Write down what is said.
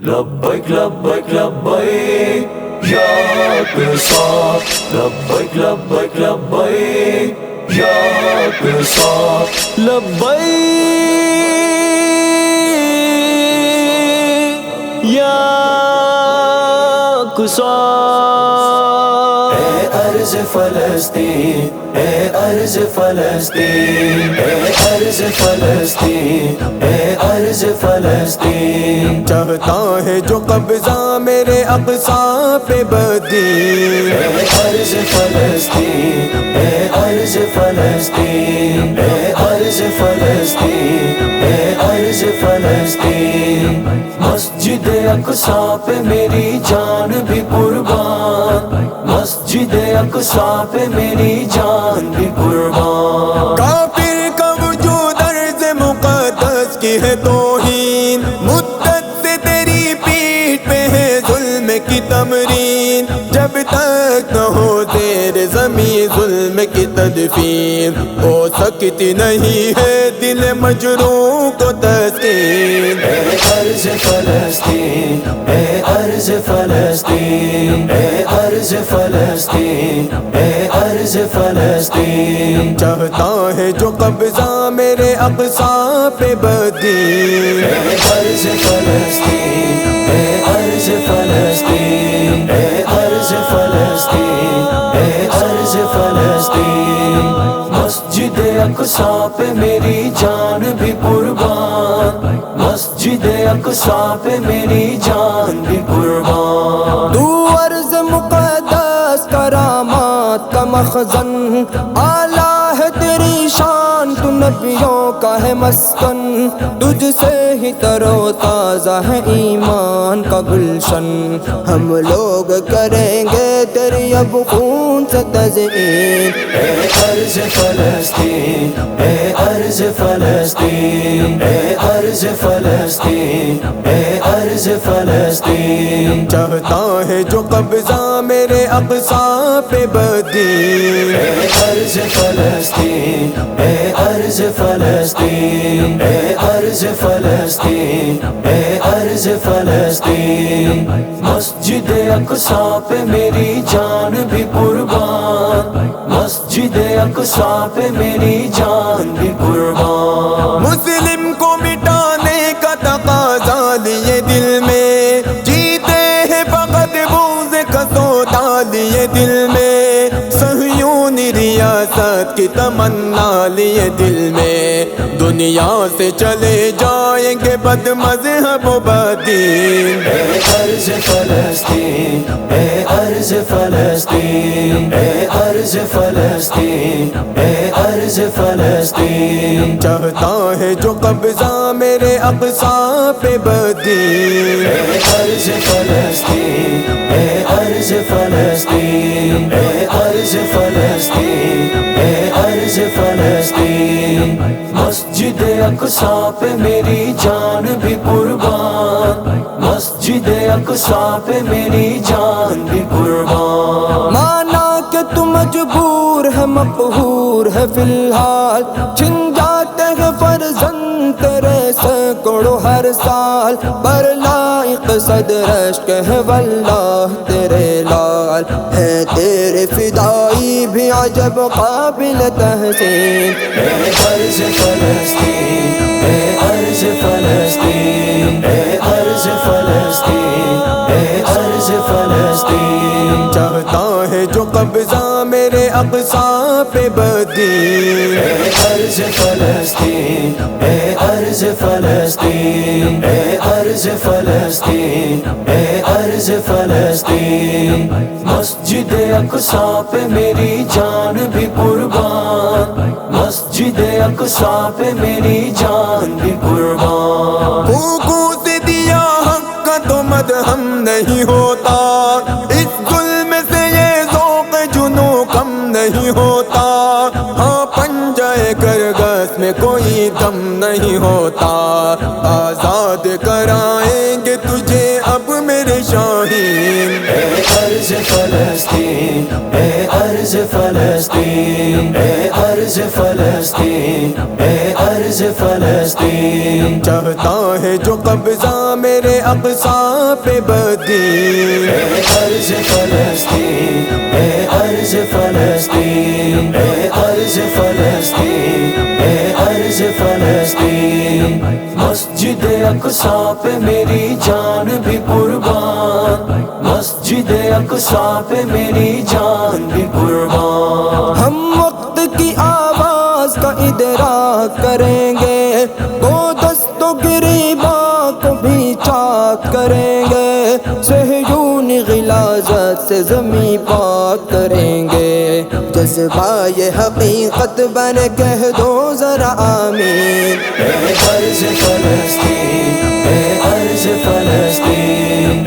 لبیک لبیک لبیک یا پیسا لبیک لبیک لبیک یا پیسا لبیک یا قصار فلسطین اے ارض فلسطین اے ارض فلسطین اے ارض فلسطین۔ چاہتا ہے جو قبضہ میرے اقصا پہ بدین اے ارض فلسطین اے ارض فلسطین اے ارض فلسطین اے ارض فلسطین۔ مسجد اقصا پہ میری جان بھی قربان۔ مسجد اقصا پہ میری جان بھی قربان۔ کافر کا وجود عرض مقدس کی ہے توہین۔ مدت سے تیری پیٹ پہ ہے ظلم کی تمرین۔ جب تک نہ ہو تیرے زمین ظلم کی تدفین۔ ہو سکتی نہیں ہے دل مجروح کو تسکین اے ارض فلسطین اے ارض فلسطین اے ارض فلسطین اے ارض فلسطین۔ چاہتا ہے جو قبضہ میرے اقصا پہ بدین۔ اے ارض فلسطین اے ارض فلسطین اے ارض فلسطین اے ارض فلسطین۔ مسجد اقصا پہ میری جان بھی قربان۔ مسجد اقصا پہ میری جان بھی قربان۔ تو عرض مقدس کرامات کا مخزن آلہ ہے تیری شان تو نبیوں کا ہے مسکن۔ تجھ سے ہی ترو تازہ ہے ایمان کا گلشن۔ ہم لوگ کریں گے تیری اب خون سے تزئین۔ اے ارض فلسطین اے ارض فلسطین اے ارض فلسطین اے ارض فلسطین۔ چاہتا ہے جو قبضہ میرے اقصا پہ بدین۔ اے ارض فلسطین اے ارض فلسطین اے ارض فلسطین اے ارض فلسطین۔ مسجد اقصا پہ میری جان بھی قربان۔ مسجد اقصا پہ میری جان بھی قربان۔ مسلم تمنا لیے دل میں دنیا سے چلے جائیں گے بد مذہب و بدین۔ اے ارض فلسطین اے ارض فلسطین اے ارض فلسطین اے ارض فلسطین۔ چاہتا ہے جو قبضہ میرے اقصا پہ بدین۔ اے ارض فلسطین اے ارض فلسطین اے مسجد اقصا پہ میری جان بھی قربان۔ مسجد اقصا پہ میری جان بھی قربان۔ مانا کہ تو مجبور ہے مقہور ہے فی الحال۔ چھن جاتے ہیں فرزند تیرے سینکڑوں ہر سال۔ پر لائق صدر عشق ہے، واللہ تیرے لال ہے، تیرے فدائی عجب قابل تحسین۔ اے ارض فلسطین اے ارض فلسطین اے ارض فلسطین اے ارض فلسطین۔ چاہتا ہے جو قبضہ میرے اقصا پہ بدین۔ اے ارض فلسطین اے ارض فلسطین اے ارض فلسطین، اے ارض فلسطین، مسجد اقصا پہ میری جان بھی قربان، مسجد اقصا پہ میری جان بھی قربان۔ کوکو سے دیا، حق کا تو مد ہم نہیں ہوتا۔ اس ظلم سے یہ ذوق جنو کم نہیں ہوتا۔ ہوتا۔ آزاد کرائیں گے تجھے اب میرے شاہین۔ اے ارض فلسطین اے ارض فلسطین اے ارض فلسطین اے ارض فلسطین۔ چاہتا ہے جو قبضہ میرے اقصا پہ بدی اے ارض فلسطین اے ارض فلسطین اے ارض فلسطین اے ارض فلسطین مسجد اقصا پہ میری جان بھی قربان۔ مسجد اقصا پہ میری جان بھی قربان۔ ہم وقت کی آواز کا ادراک کریں گے۔ وہ دست و گریبا کو بھی چاک کریں گے۔ سہیون غلازت سے زمیں پاک کریں گے۔ جذبہ یہ حقیقت بن کہہ دو ذرا آمین۔ اے عرض فلسطین اے عرض فلسطین۔